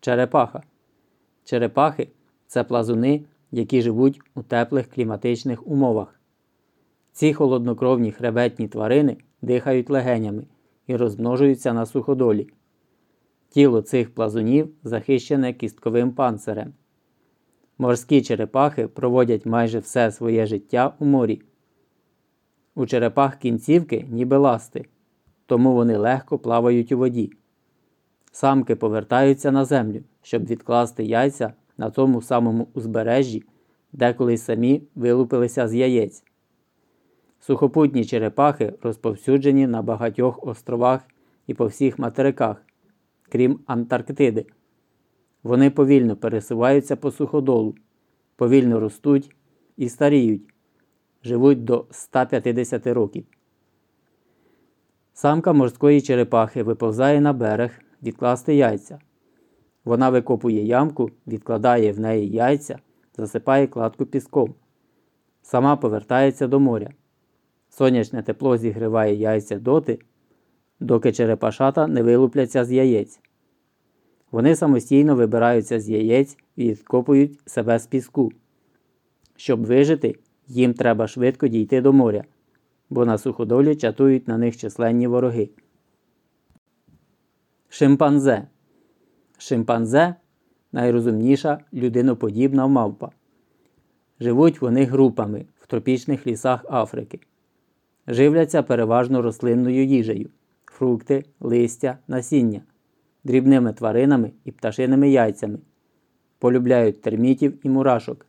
Черепаха. Черепахи це плазуни, які живуть у теплих кліматичних умовах. Ці холоднокровні хребетні тварини дихають легенями і розмножуються на суходолі. Тіло цих плазунів захищене кістковим панцирем. Морські черепахи проводять майже все своє життя у морі. У черепах кінцівки ніби ласти, тому вони легко плавають у воді. Самки повертаються на землю, щоб відкласти яйця на тому самому узбережжі, де колись самі вилупилися з яєць. Сухопутні черепахи розповсюджені на багатьох островах і по всіх материках, крім Антарктиди. Вони повільно пересуваються по суходолу, повільно ростуть і старіють, живуть до 150 років. Самка морської черепахи виповзає на берег відкласти яйця. Вона викопує ямку, відкладає в неї яйця, засипає кладку піском. Сама повертається до моря. Сонячне тепло зігріває яйця доти, доки черепашата не вилупляться з яєць. Вони самостійно вибираються з яєць і відкопують себе з піску. Щоб вижити, їм треба швидко дійти до моря, бо на суходолі чатують на них численні вороги. Шимпанзе. Шимпанзе найрозумніша людиноподібна мавпа. Живуть вони групами в тропічних лісах Африки. Живляться переважно рослинною їжею, фрукти, листя, насіння, дрібними тваринами і пташиними яйцями. Полюбляють термітів і мурашок.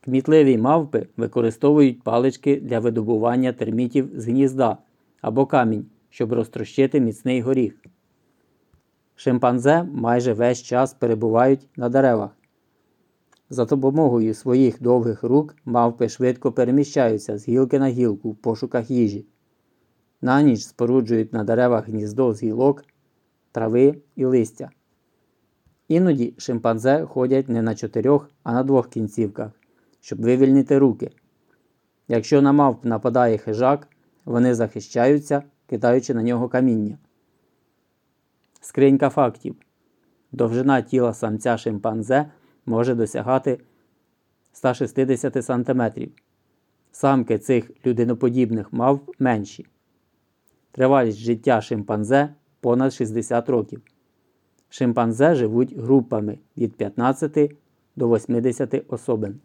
Кмітливі мавпи використовують палички для видобування термітів з гнізда або камінь, щоб розтрощити міцний горіх. Шимпанзе майже весь час перебувають на деревах. За допомогою своїх довгих рук мавпи швидко переміщаються з гілки на гілку в пошуках їжі. На ніч споруджують на деревах гніздо з гілок, трави і листя. Іноді шимпанзе ходять не на чотирьох, а на двох кінцівках, щоб вивільнити руки. Якщо на мавп нападає хижак, вони захищаються, кидаючи на нього каміння. Скринька фактів. Довжина тіла самця шимпанзе може досягати 160 см. Самки цих людиноподібних мавп менші. Тривалість життя шимпанзе понад 60 років. Шимпанзе живуть групами від 15 до 80 особин.